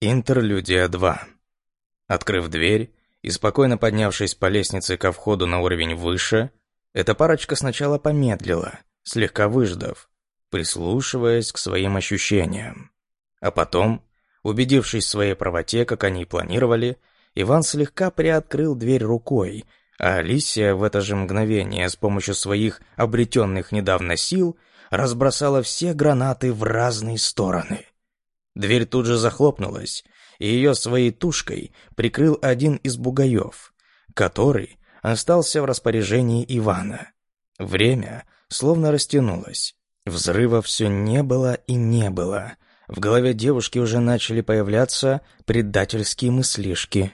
Интерлюдия 2. Открыв дверь и спокойно поднявшись по лестнице ко входу на уровень выше, эта парочка сначала помедлила, слегка выждав, прислушиваясь к своим ощущениям. А потом, убедившись в своей правоте, как они и планировали, Иван слегка приоткрыл дверь рукой, а Алисия в это же мгновение с помощью своих обретенных недавно сил разбросала все гранаты в разные стороны. Дверь тут же захлопнулась, и ее своей тушкой прикрыл один из бугаев, который остался в распоряжении Ивана. Время словно растянулось. Взрыва все не было и не было. В голове девушки уже начали появляться предательские мыслишки.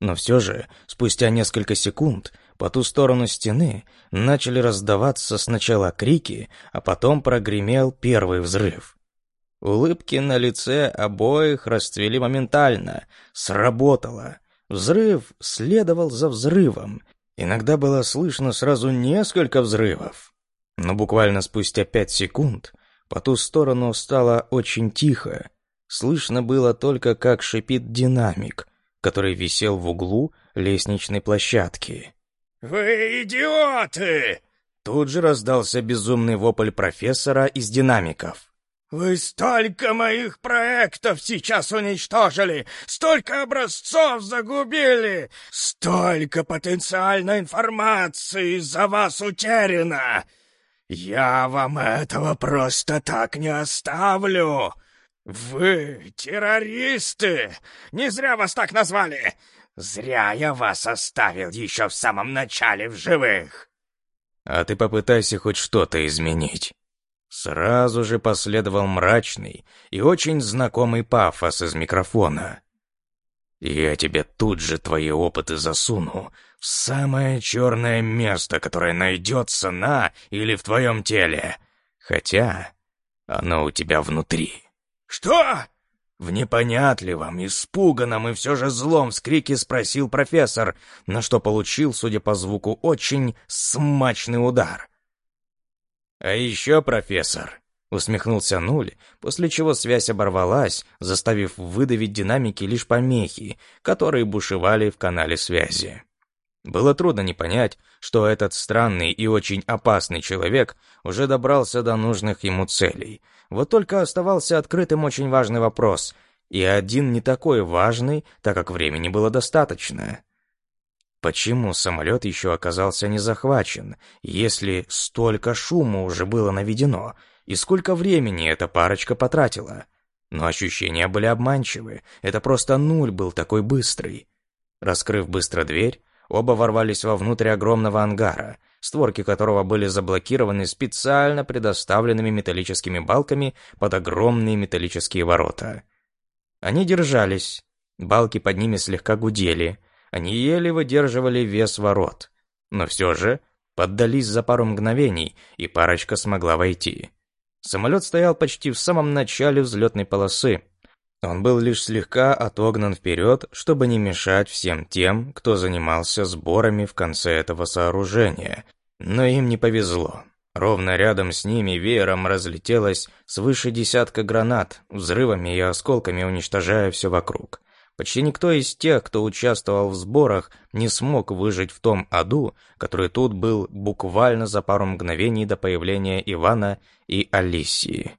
Но все же, спустя несколько секунд, по ту сторону стены начали раздаваться сначала крики, а потом прогремел первый взрыв. Улыбки на лице обоих расцвели моментально. Сработало. Взрыв следовал за взрывом. Иногда было слышно сразу несколько взрывов. Но буквально спустя пять секунд по ту сторону стало очень тихо. Слышно было только, как шипит динамик, который висел в углу лестничной площадки. «Вы идиоты!» Тут же раздался безумный вопль профессора из динамиков. «Вы столько моих проектов сейчас уничтожили, столько образцов загубили, столько потенциальной информации за вас утеряно! Я вам этого просто так не оставлю! Вы террористы! Не зря вас так назвали! Зря я вас оставил еще в самом начале в живых!» «А ты попытайся хоть что-то изменить». Сразу же последовал мрачный и очень знакомый пафос из микрофона. «Я тебе тут же твои опыты засуну в самое черное место, которое найдется на или в твоем теле, хотя оно у тебя внутри». «Что?» В непонятливом, испуганном и все же злом вскрике спросил профессор, на что получил, судя по звуку, очень смачный удар. «А еще, профессор», — усмехнулся Нуль, после чего связь оборвалась, заставив выдавить динамики лишь помехи, которые бушевали в канале связи. Было трудно не понять, что этот странный и очень опасный человек уже добрался до нужных ему целей. Вот только оставался открытым очень важный вопрос, и один не такой важный, так как времени было достаточно. Почему самолет еще оказался не захвачен, если столько шума уже было наведено, и сколько времени эта парочка потратила? Но ощущения были обманчивы, это просто нуль был такой быстрый. Раскрыв быстро дверь, оба ворвались вовнутрь огромного ангара, створки которого были заблокированы специально предоставленными металлическими балками под огромные металлические ворота. Они держались, балки под ними слегка гудели, они еле выдерживали вес ворот, но все же поддались за пару мгновений, и парочка смогла войти. Самолет стоял почти в самом начале взлетной полосы. Он был лишь слегка отогнан вперед, чтобы не мешать всем тем, кто занимался сборами в конце этого сооружения. Но им не повезло. Ровно рядом с ними веером разлетелось свыше десятка гранат, взрывами и осколками уничтожая все вокруг. Почти никто из тех, кто участвовал в сборах, не смог выжить в том аду, который тут был буквально за пару мгновений до появления Ивана и Алисии.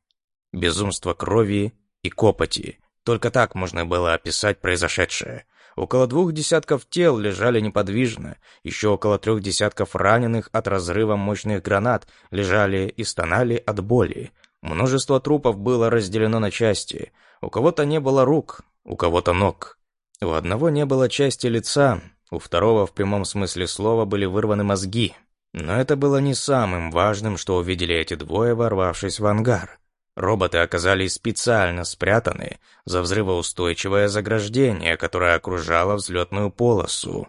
Безумство крови и копоти. Только так можно было описать произошедшее. Около двух десятков тел лежали неподвижно, еще около трех десятков раненых от разрыва мощных гранат лежали и стонали от боли. Множество трупов было разделено на части. У кого-то не было рук, у кого-то ног. У одного не было части лица, у второго в прямом смысле слова были вырваны мозги. Но это было не самым важным, что увидели эти двое, ворвавшись в ангар. Роботы оказались специально спрятаны за взрывоустойчивое заграждение, которое окружало взлетную полосу.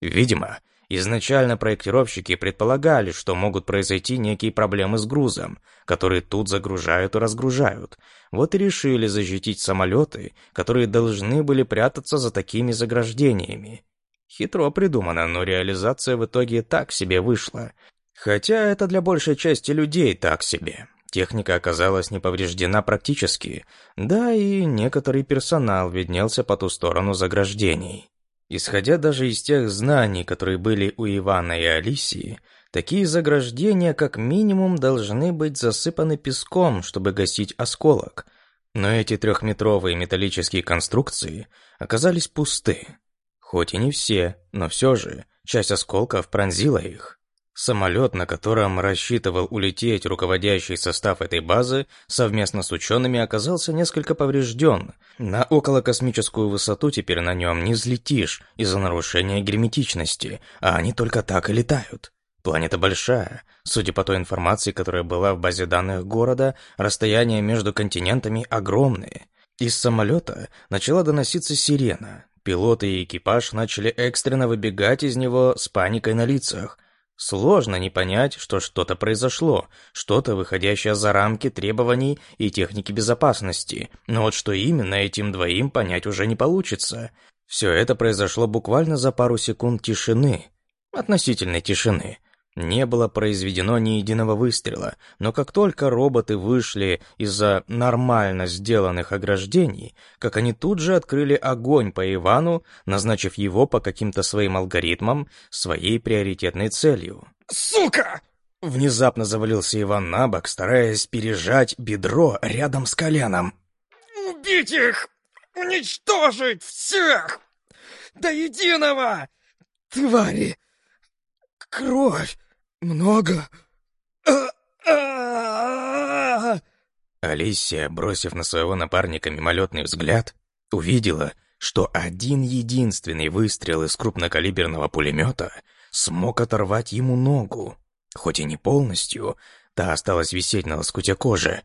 Видимо, Изначально проектировщики предполагали, что могут произойти некие проблемы с грузом, которые тут загружают и разгружают. Вот и решили защитить самолеты, которые должны были прятаться за такими заграждениями. Хитро придумано, но реализация в итоге так себе вышла. Хотя это для большей части людей так себе. Техника оказалась не повреждена практически, да и некоторый персонал виднелся по ту сторону заграждений. Исходя даже из тех знаний, которые были у Ивана и Алисии, такие заграждения как минимум должны быть засыпаны песком, чтобы гасить осколок. Но эти трехметровые металлические конструкции оказались пусты. Хоть и не все, но все же часть осколков пронзила их. Самолет, на котором рассчитывал улететь руководящий состав этой базы, совместно с учеными оказался несколько поврежден. На околокосмическую высоту теперь на нем не взлетишь из-за нарушения герметичности, а они только так и летают. Планета большая. Судя по той информации, которая была в базе данных города, расстояния между континентами огромные. Из самолета начала доноситься сирена. Пилоты и экипаж начали экстренно выбегать из него с паникой на лицах – Сложно не понять, что что-то произошло, что-то выходящее за рамки требований и техники безопасности, но вот что именно этим двоим понять уже не получится. Все это произошло буквально за пару секунд тишины, относительной тишины, не было произведено ни единого выстрела, но как только роботы вышли из-за нормально сделанных ограждений, как они тут же открыли огонь по Ивану, назначив его по каким-то своим алгоритмам своей приоритетной целью. «Сука!» Внезапно завалился Иван на бок, стараясь пережать бедро рядом с коленом. «Убить их! Уничтожить всех! До единого! Твари! Кровь! Много! Алисия, бросив на своего напарника мимолетный взгляд, увидела, что один единственный выстрел из крупнокалиберного пулемета смог оторвать ему ногу. Хоть и не полностью, та осталась висеть на лоскуте кожи,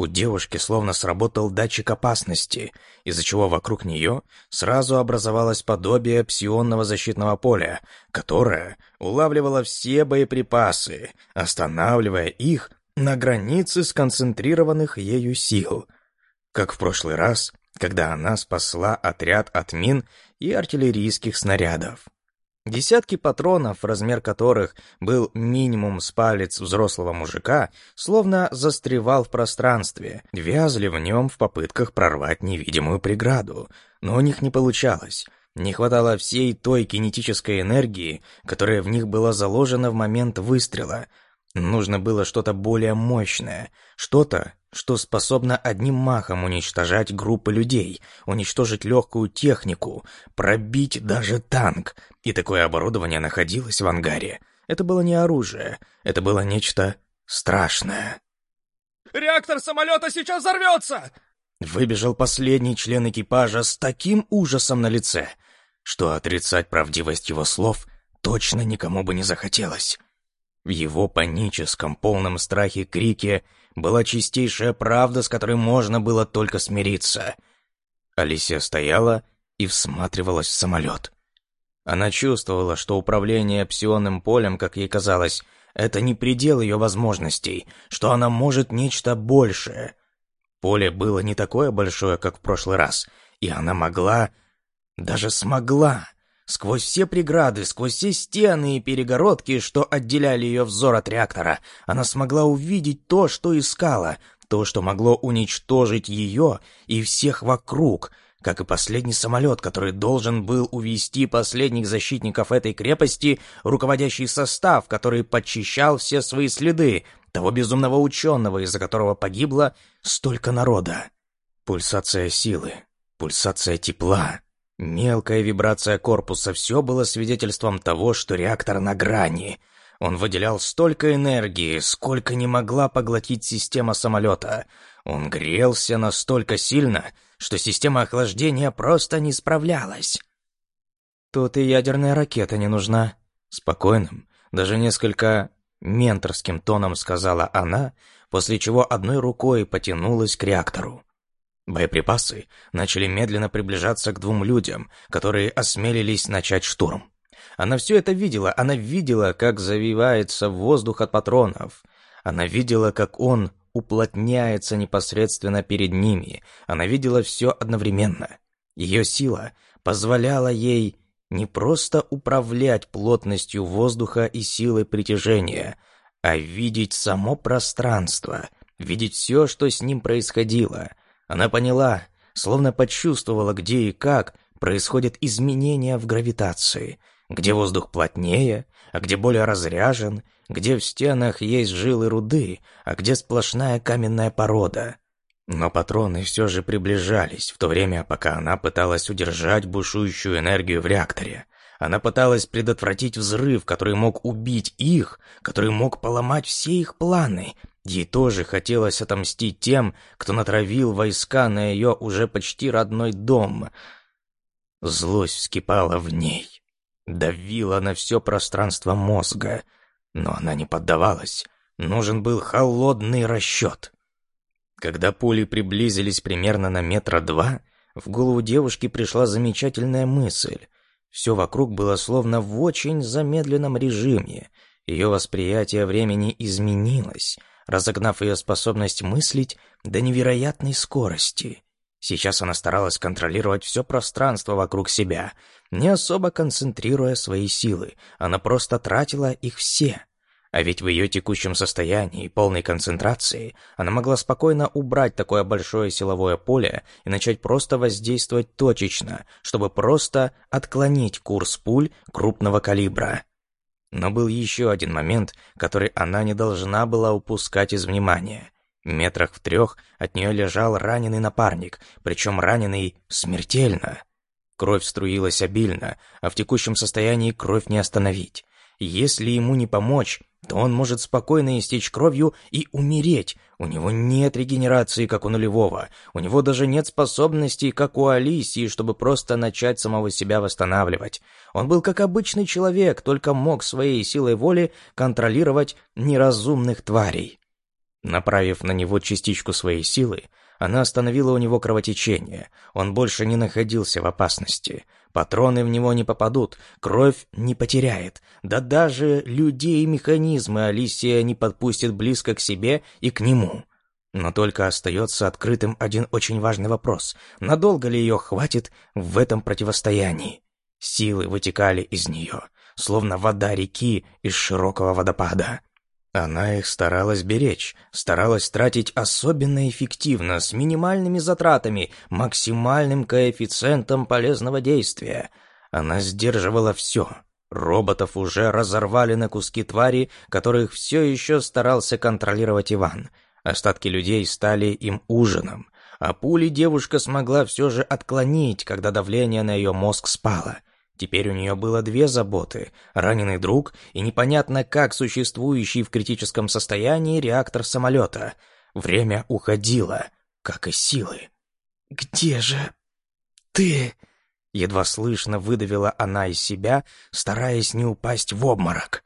у девушки словно сработал датчик опасности, из-за чего вокруг нее сразу образовалось подобие псионного защитного поля, которое улавливало все боеприпасы, останавливая их на границе сконцентрированных ею сил. Как в прошлый раз, когда она спасла отряд от мин и артиллерийских снарядов. Десятки патронов, размер которых был минимум с палец взрослого мужика, словно застревал в пространстве, вязли в нем в попытках прорвать невидимую преграду. Но у них не получалось. Не хватало всей той кинетической энергии, которая в них была заложена в момент выстрела. Нужно было что-то более мощное, что-то, что способно одним махом уничтожать группы людей, уничтожить легкую технику, пробить даже танк. И такое оборудование находилось в ангаре. Это было не оружие, это было нечто страшное. «Реактор самолета сейчас взорвется!» Выбежал последний член экипажа с таким ужасом на лице, что отрицать правдивость его слов точно никому бы не захотелось. В его паническом, полном страхе крике была чистейшая правда, с которой можно было только смириться. Алисия стояла и всматривалась в самолет. Она чувствовала, что управление псионным полем, как ей казалось, это не предел ее возможностей, что она может нечто большее. Поле было не такое большое, как в прошлый раз, и она могла, даже смогла Сквозь все преграды, сквозь все стены и перегородки, что отделяли ее взор от реактора, она смогла увидеть то, что искала, то, что могло уничтожить ее и всех вокруг, как и последний самолет, который должен был увести последних защитников этой крепости, руководящий состав, который подчищал все свои следы, того безумного ученого, из-за которого погибло столько народа. Пульсация силы, пульсация тепла, Мелкая вибрация корпуса — все было свидетельством того, что реактор на грани. Он выделял столько энергии, сколько не могла поглотить система самолета. Он грелся настолько сильно, что система охлаждения просто не справлялась. «Тут и ядерная ракета не нужна», — спокойным, даже несколько менторским тоном сказала она, после чего одной рукой потянулась к реактору. Боеприпасы начали медленно приближаться к двум людям, которые осмелились начать штурм. Она все это видела, она видела, как завивается воздух от патронов. Она видела, как он уплотняется непосредственно перед ними. Она видела все одновременно. Ее сила позволяла ей не просто управлять плотностью воздуха и силой притяжения, а видеть само пространство — видеть все, что с ним происходило. Она поняла, словно почувствовала, где и как происходят изменения в гравитации, где воздух плотнее, а где более разряжен, где в стенах есть жилы руды, а где сплошная каменная порода. Но патроны все же приближались, в то время, пока она пыталась удержать бушующую энергию в реакторе. Она пыталась предотвратить взрыв, который мог убить их, который мог поломать все их планы. Ей тоже хотелось отомстить тем, кто натравил войска на ее уже почти родной дом. Злость вскипала в ней, давила на все пространство мозга, но она не поддавалась. Нужен был холодный расчет. Когда пули приблизились примерно на метра два, в голову девушки пришла замечательная мысль — все вокруг было словно в очень замедленном режиме. Ее восприятие времени изменилось, разогнав ее способность мыслить до невероятной скорости. Сейчас она старалась контролировать все пространство вокруг себя, не особо концентрируя свои силы, она просто тратила их все. А ведь в ее текущем состоянии, полной концентрации, она могла спокойно убрать такое большое силовое поле и начать просто воздействовать точечно, чтобы просто отклонить курс пуль крупного калибра. Но был еще один момент, который она не должна была упускать из внимания. Метрах в трех от нее лежал раненый напарник, причем раненый смертельно. Кровь струилась обильно, а в текущем состоянии кровь не остановить. Если ему не помочь, то он может спокойно истечь кровью и умереть. У него нет регенерации, как у нулевого. У него даже нет способностей, как у Алисии, чтобы просто начать самого себя восстанавливать. Он был как обычный человек, только мог своей силой воли контролировать неразумных тварей. Направив на него частичку своей силы, она остановила у него кровотечение. Он больше не находился в опасности. Патроны в него не попадут, кровь не потеряет. Да даже людей и механизмы Алисия не подпустит близко к себе и к нему. Но только остается открытым один очень важный вопрос. Надолго ли ее хватит в этом противостоянии? Силы вытекали из нее, словно вода реки из широкого водопада. Она их старалась беречь, старалась тратить особенно эффективно, с минимальными затратами, максимальным коэффициентом полезного действия. Она сдерживала все. Роботов уже разорвали на куски твари, которых все еще старался контролировать Иван. Остатки людей стали им ужином, а пули девушка смогла все же отклонить, когда давление на ее мозг спало — Теперь у нее было две заботы – раненый друг и непонятно как существующий в критическом состоянии реактор самолета. Время уходило, как и силы. «Где же ты?» Едва слышно выдавила она из себя, стараясь не упасть в обморок.